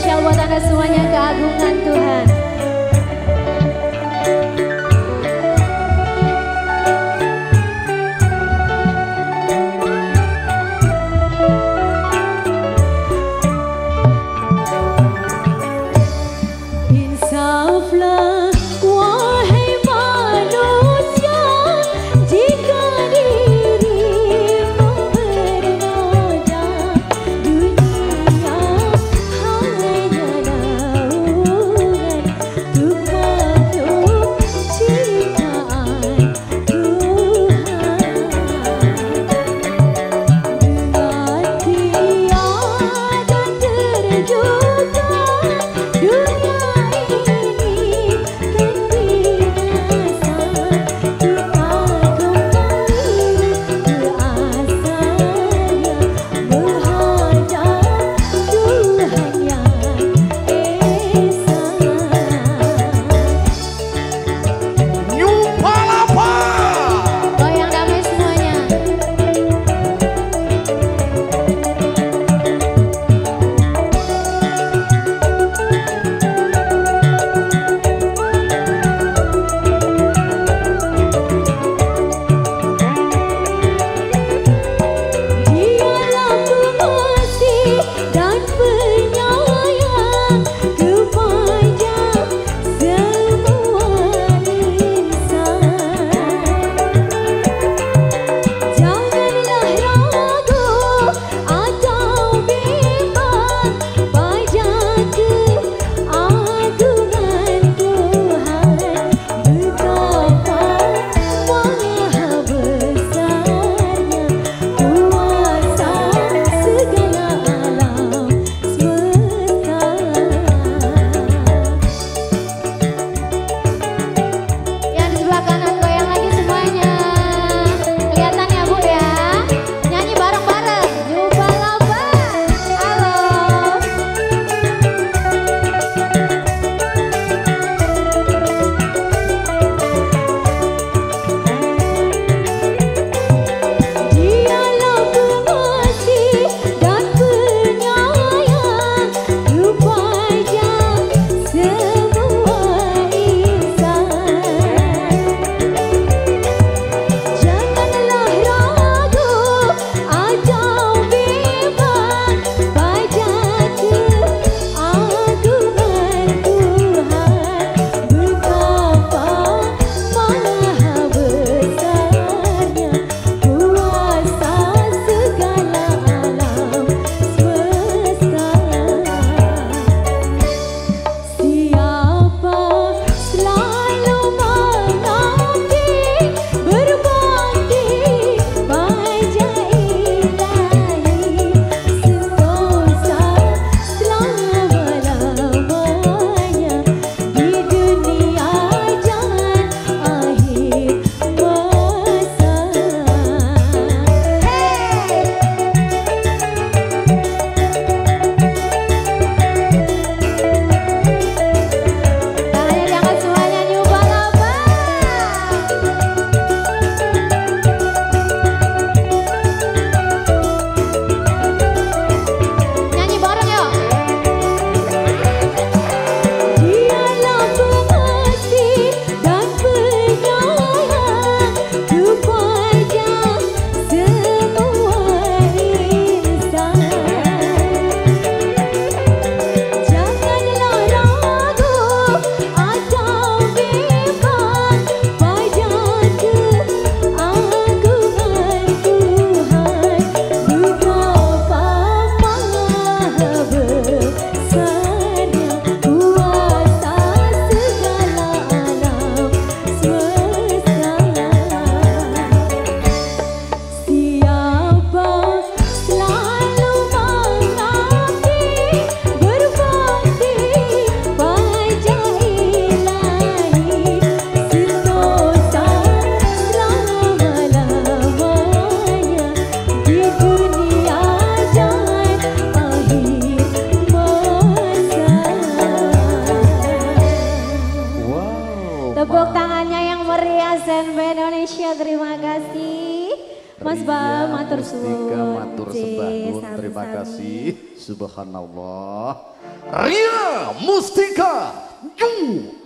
spesial buat anda semuanya keagungan Tuhan. Tepuk tangannya yang meriah Zenbe Indonesia. Terima kasih. Mas Bal, matur Mustika, suwun. matur. Terima kasih. Subhanallah. Ria Mustika. Yu